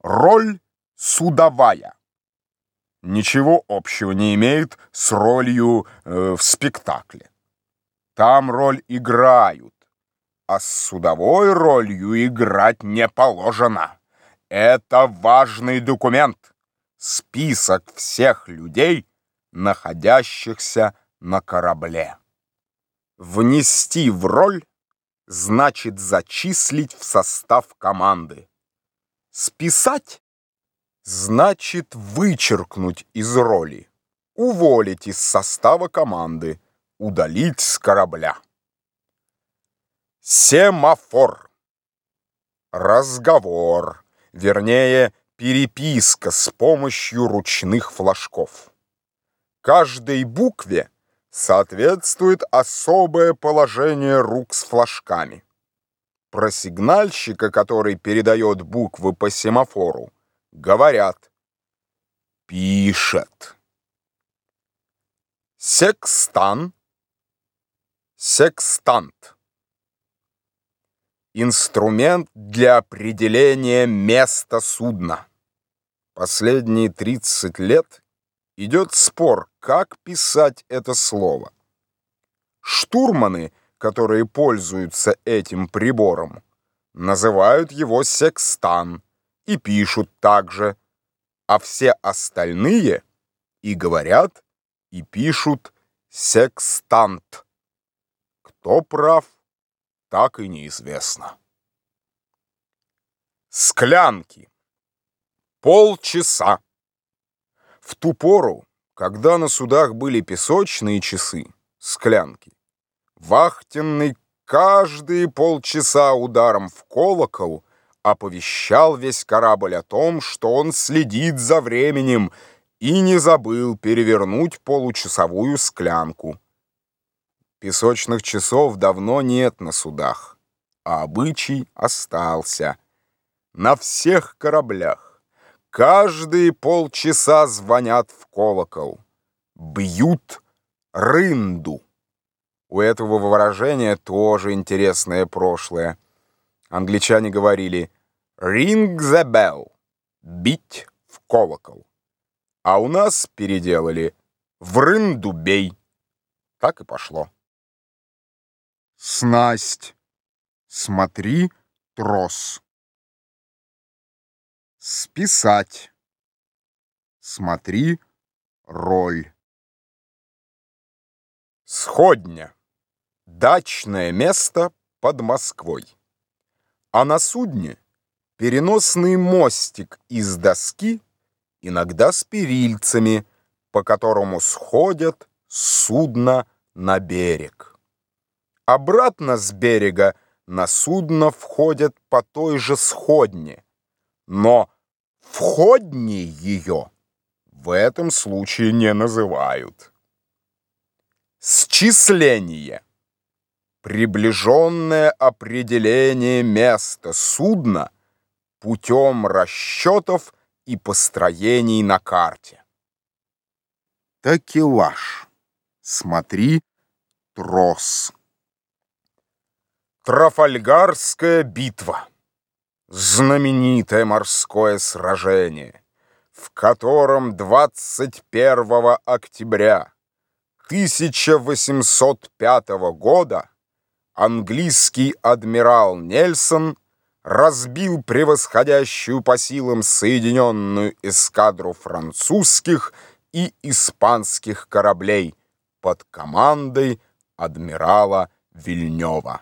Роль судовая. Ничего общего не имеет с ролью э, в спектакле. Там роль играют, а с судовой ролью играть не положено. Это важный документ. Список всех людей, находящихся на корабле. Внести в роль значит зачислить в состав команды. Списать значит вычеркнуть из роли, уволить из состава команды, удалить с корабля. Семафор. Разговор, вернее, переписка с помощью ручных флажков. Каждой букве соответствует особое положение рук с флажками. Про сигнальщика, который передает буквы по семафору, говорят «пишет». Секстан, секстант. Инструмент для определения места судна. Последние 30 лет идет спор, как писать это слово. Штурманы, которые пользуются этим прибором, называют его секстан и пишут также, а все остальные и говорят, и пишут секстант. Кто прав, так и неизвестно. Склянки. Полчаса. В ту пору, когда на судах были песочные часы, склянки, вахтенный каждые полчаса ударом в колокол оповещал весь корабль о том, что он следит за временем и не забыл перевернуть получасовую склянку. Песочных часов давно нет на судах, а обычай остался. На всех кораблях Каждые полчаса звонят в колокол. Бьют рынду. У этого выражения тоже интересное прошлое. Англичане говорили «ring the bell» — «бить в колокол». А у нас переделали «в рынду бей». Так и пошло. Снасть. Смотри, трос. Списать. Смотри роль. Сходня. Дачное место под Москвой. А на судне переносный мостик из доски, иногда с перильцами, по которому сходят судно на берег. Обратно с берега на судно входят по той же сходне, но входней ее в этом случае не называют. Счисление. Приближенное определение места судна путем расчетов и построений на карте. Такелаж. Смотри, трос. Трафальгарская битва знаменитое морское сражение, в котором 21 октября 1805 года английский адмирал Нельсон разбил превосходящую по силам соединенную эскадру французских и испанских кораблей под командой адмирала Вильнева.